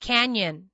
Canyon.